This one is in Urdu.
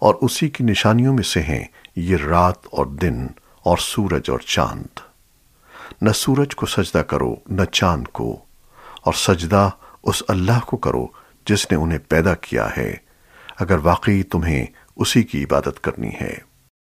اور اسی کی نشانیوں میں سے ہیں یہ رات اور دن اور سورج اور چاند۔ نہ سورج کو سجدہ کرو، نہ چاند کو۔ اور سجدہ اس اللہ کو کرو جس نے انہیں پیدا کیا ہے۔ اگر واقعی تمہیں اسی کی عبادت کرنی ہے۔